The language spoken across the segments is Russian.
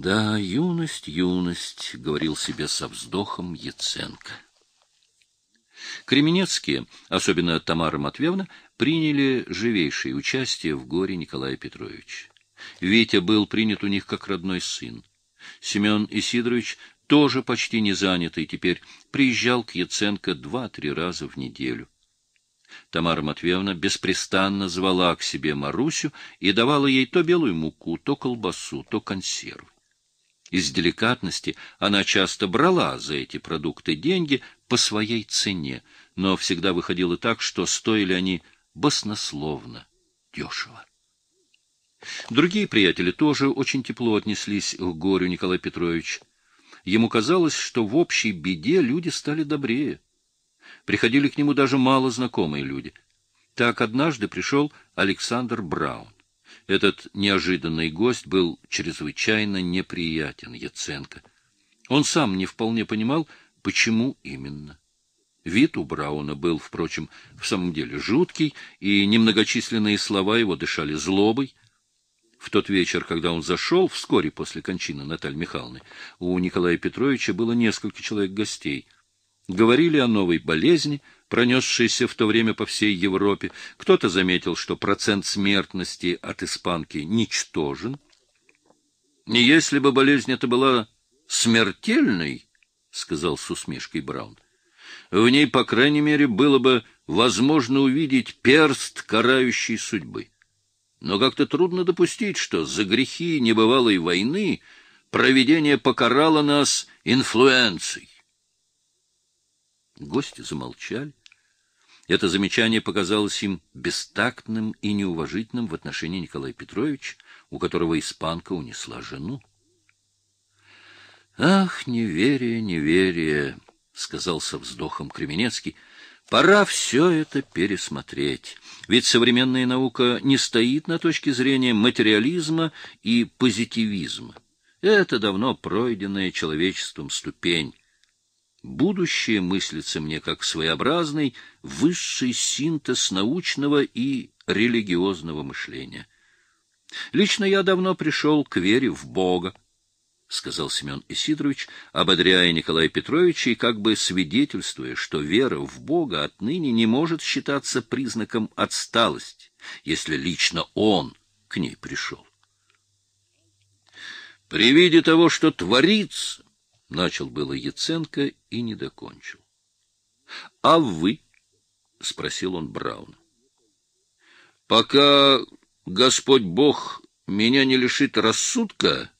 Да, юность, юность, — говорил себе со вздохом Яценко. Кременецкие, особенно Тамара Матвеевна, приняли живейшее участие в горе Николая Петровича. Витя был принят у них как родной сын. Семен Исидорович, тоже почти не занятый, теперь приезжал к Яценко два-три раза в неделю. Тамара Матвеевна беспрестанно звала к себе Марусю и давала ей то белую муку, то колбасу, то консервы. Из деликатности она часто брала за эти продукты деньги по своей цене, но всегда выходило так, что стоили они баснословно, дешево. Другие приятели тоже очень тепло отнеслись к горю Николая Петровича. Ему казалось, что в общей беде люди стали добрее. Приходили к нему даже мало знакомые люди. Так однажды пришел Александр Браун. Этот неожиданный гость был чрезвычайно неприятен Яценко. Он сам не вполне понимал, почему именно. Вид у Брауна был, впрочем, в самом деле жуткий, и немногочисленные слова его дышали злобой. В тот вечер, когда он зашел, вскоре после кончины Натальи Михайловны, у Николая Петровича было несколько человек гостей. Говорили о новой болезни, пронесшейся в то время по всей Европе. Кто-то заметил, что процент смертности от испанки ничтожен. «Не если бы болезнь эта была смертельной, — сказал с усмешкой Браун, — в ней, по крайней мере, было бы возможно увидеть перст карающей судьбы. Но как-то трудно допустить, что за грехи небывалой войны провидение покарало нас инфлюенцией. Гости замолчали. Это замечание показалось им бестактным и неуважительным в отношении Николая Петровича, у которого испанка унесла жену. «Ах, неверие, неверие!» — сказал со вздохом Кременецкий — Пора все это пересмотреть, ведь современная наука не стоит на точке зрения материализма и позитивизма. Это давно пройденная человечеством ступень. Будущее мыслится мне как своеобразный высший синтез научного и религиозного мышления. Лично я давно пришел к вере в Бога, — сказал Семен Исидорович, ободряя Николая Петровича и как бы свидетельствуя, что вера в Бога отныне не может считаться признаком отсталости, если лично он к ней пришел. При виде того, что творится, — начал было Яценко и не докончил. — А вы? — спросил он Брауна. — Пока Господь Бог меня не лишит рассудка,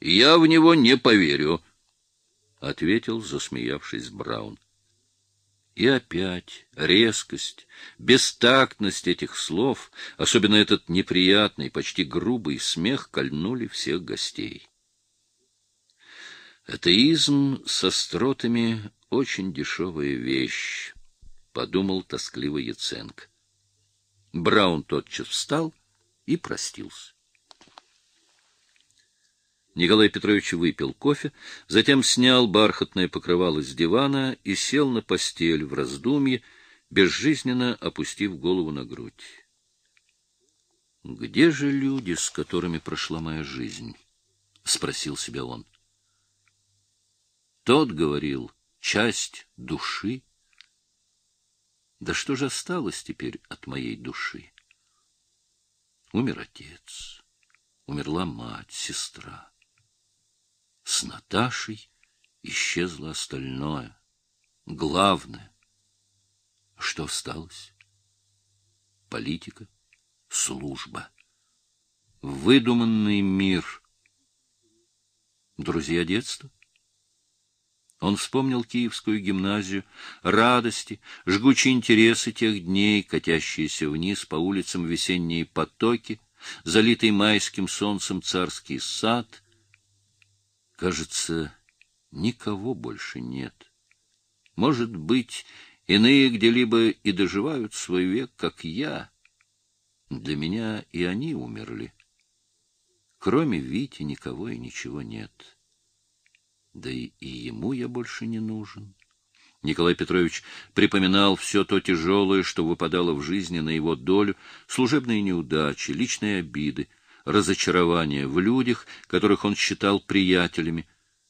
я в него не поверю, — ответил, засмеявшись Браун. И опять резкость, бестактность этих слов, особенно этот неприятный, почти грубый смех, кольнули всех гостей. Атеизм со стротами — очень дешевая вещь, — подумал тоскливо Яценко. Браун тотчас встал и простился. Николай Петрович выпил кофе, затем снял бархатное покрывало с дивана и сел на постель в раздумье, безжизненно опустив голову на грудь. «Где же люди, с которыми прошла моя жизнь?» — спросил себя он. Тот говорил, часть души. Да что же осталось теперь от моей души? Умер отец, умерла мать, сестра. С Наташей исчезло остальное, главное. Что осталось? Политика, служба, выдуманный мир. Друзья детства? Он вспомнил Киевскую гимназию, радости, жгучие интересы тех дней, катящиеся вниз по улицам весенние потоки, залитый майским солнцем царский сад — Кажется, никого больше нет. Может быть, иные где-либо и доживают свой век, как я. Для меня и они умерли. Кроме Вити никого и ничего нет. Да и, и ему я больше не нужен. Николай Петрович припоминал все то тяжелое, что выпадало в жизни на его долю, служебные неудачи, личные обиды, разочарование в людях, которых он считал приятелями,